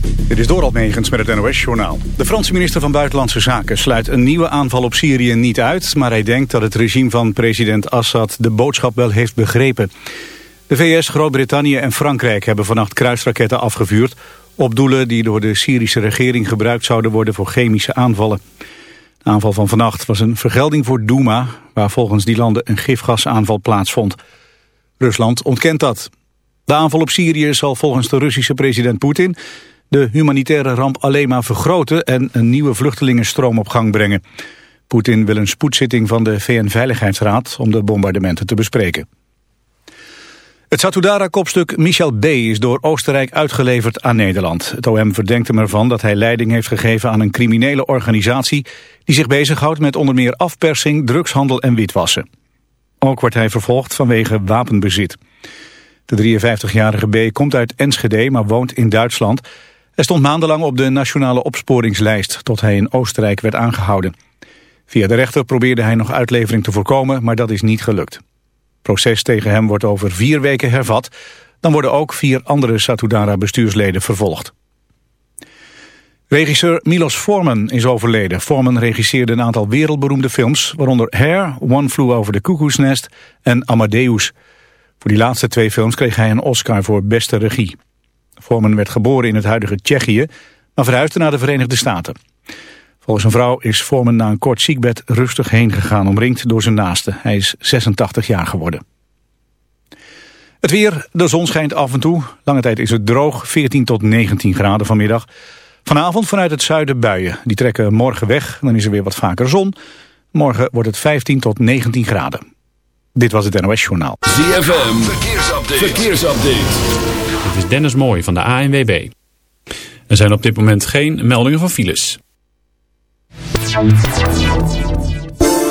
Dit is Dorald Megens met het NOS-journaal. De Franse minister van Buitenlandse Zaken sluit een nieuwe aanval op Syrië niet uit... maar hij denkt dat het regime van president Assad de boodschap wel heeft begrepen. De VS, Groot-Brittannië en Frankrijk hebben vannacht kruisraketten afgevuurd... op doelen die door de Syrische regering gebruikt zouden worden voor chemische aanvallen. De aanval van vannacht was een vergelding voor Douma... waar volgens die landen een gifgasaanval plaatsvond. Rusland ontkent dat. De aanval op Syrië zal volgens de Russische president Poetin de humanitaire ramp alleen maar vergroten en een nieuwe vluchtelingenstroom op gang brengen. Poetin wil een spoedzitting van de VN-veiligheidsraad om de bombardementen te bespreken. Het Satudara-kopstuk Michel B. is door Oostenrijk uitgeleverd aan Nederland. Het OM verdenkt hem ervan dat hij leiding heeft gegeven aan een criminele organisatie... die zich bezighoudt met onder meer afpersing, drugshandel en witwassen. Ook wordt hij vervolgd vanwege wapenbezit. De 53-jarige B. komt uit Enschede, maar woont in Duitsland. Hij stond maandenlang op de nationale opsporingslijst... tot hij in Oostenrijk werd aangehouden. Via de rechter probeerde hij nog uitlevering te voorkomen... maar dat is niet gelukt. Proces tegen hem wordt over vier weken hervat. Dan worden ook vier andere Satudara-bestuursleden vervolgd. Regisseur Milos Forman is overleden. Forman regisseerde een aantal wereldberoemde films... waaronder Hair, One Flew Over the Cuckoo's Nest en Amadeus... Voor die laatste twee films kreeg hij een Oscar voor beste regie. Forman werd geboren in het huidige Tsjechië, maar verhuisde naar de Verenigde Staten. Volgens een vrouw is Forman na een kort ziekbed rustig heen gegaan, omringd door zijn naasten. Hij is 86 jaar geworden. Het weer, de zon schijnt af en toe. Lange tijd is het droog, 14 tot 19 graden vanmiddag. Vanavond vanuit het zuiden buien. Die trekken morgen weg, dan is er weer wat vaker zon. Morgen wordt het 15 tot 19 graden. Dit was het NOS Journaal. ZFM, verkeersupdate. verkeersupdate. Dit is Dennis Mooij van de ANWB. Er zijn op dit moment geen meldingen van files.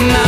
I'm not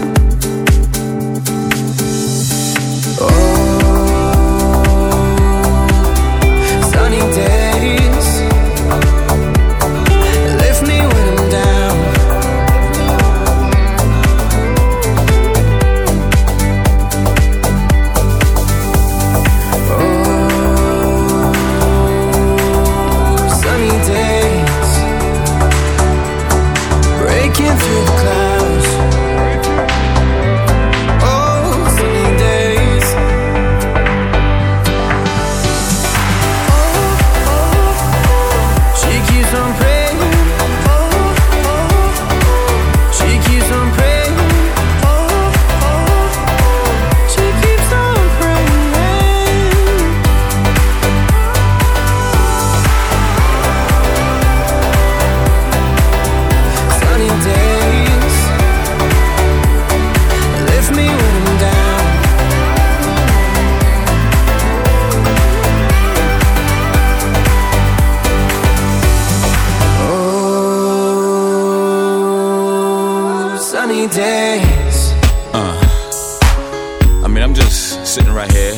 Sitting right here,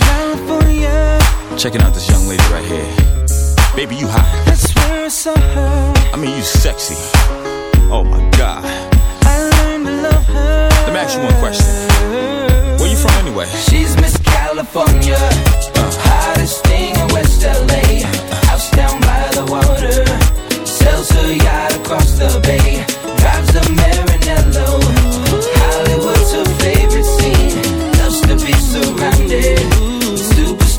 checking out this young lady right here. Baby, you hot. That's where I saw her. I mean, you sexy. Oh my God. I learned to love her. Let me ask you one question. Where you from anyway? She's Miss California, uh. hottest thing in West LA. House down by the water, sells her yacht across the bay. Drives a Maranello.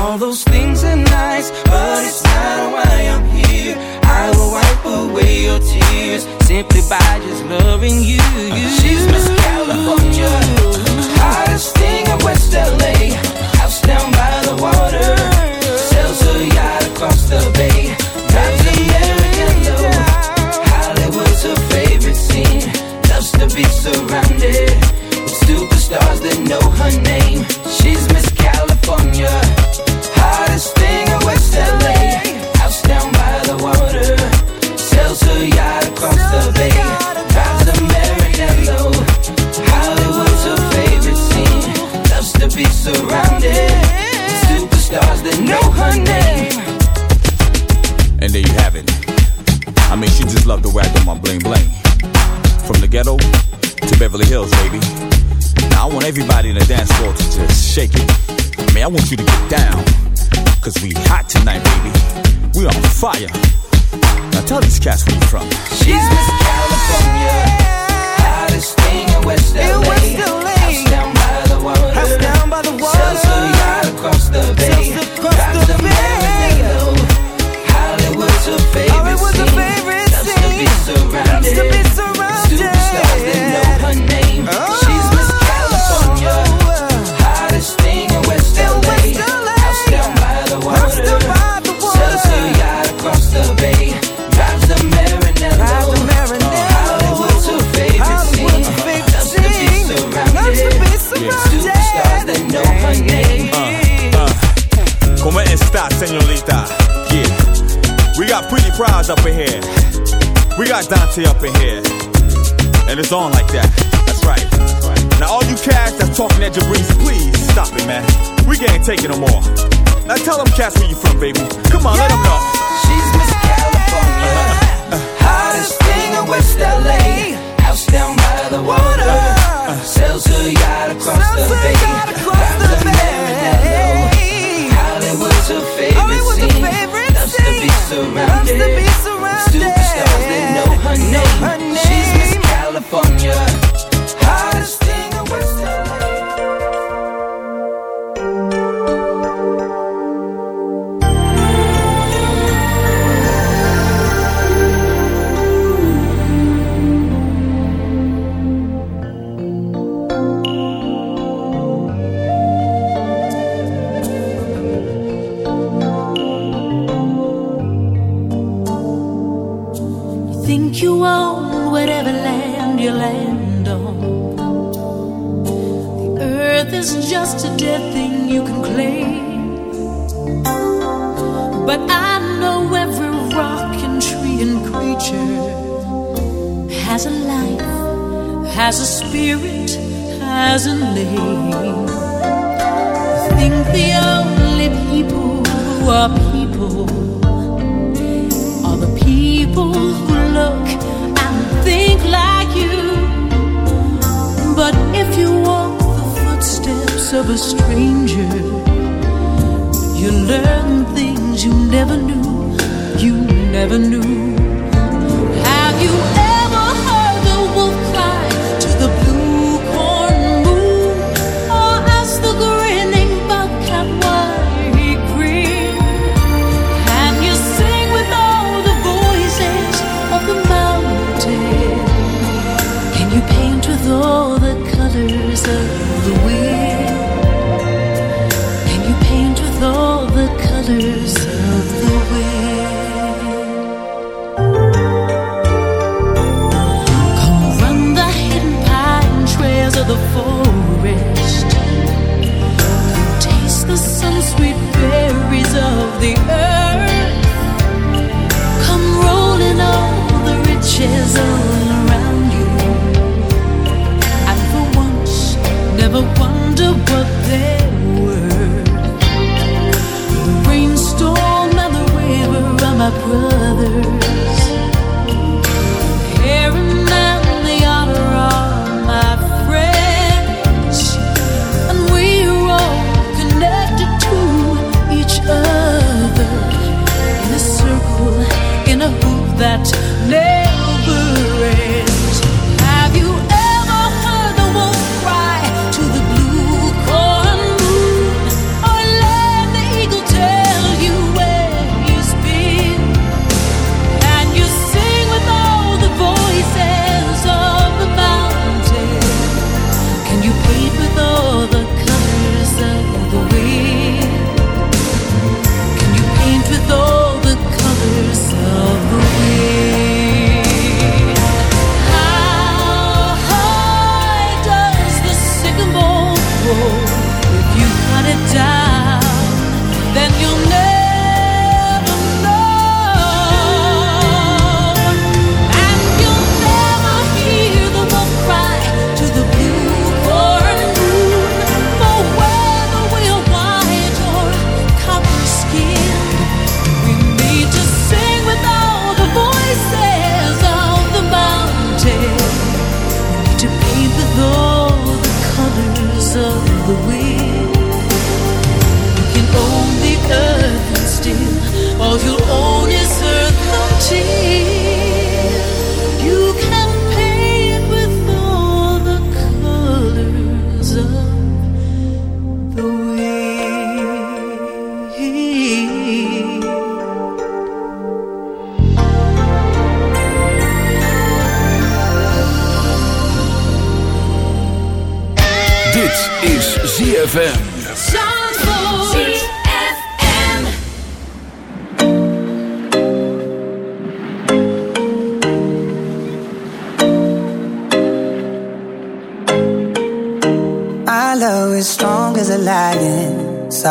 All those things are nice, but it's not why I'm here. I will wipe away your tears simply by just loving you. She's Miss California, hottest thing in West LA.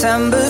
September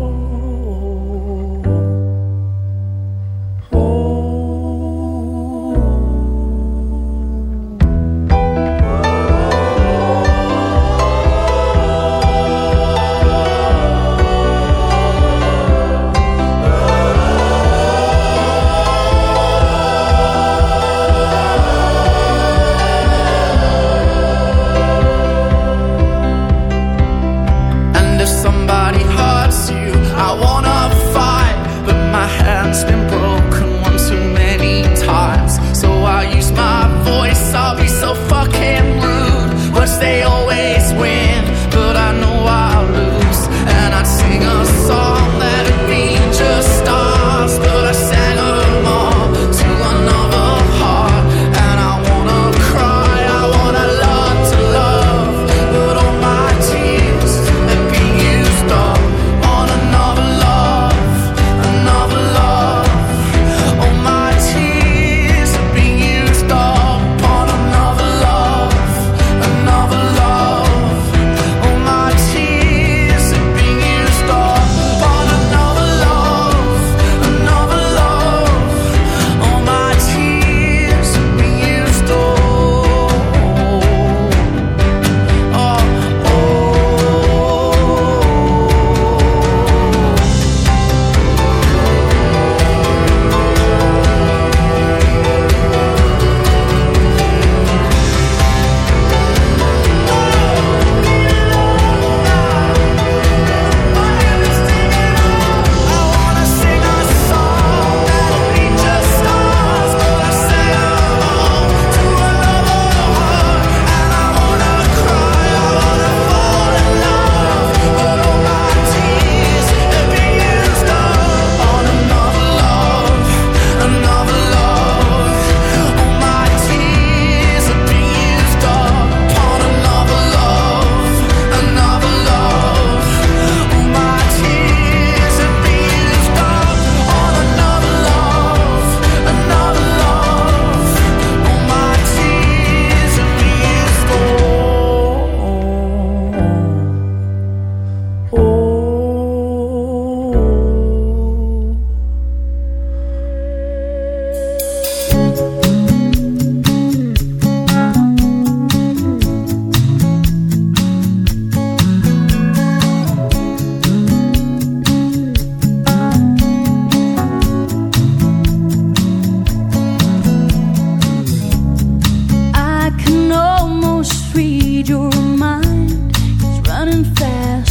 mind is running fast.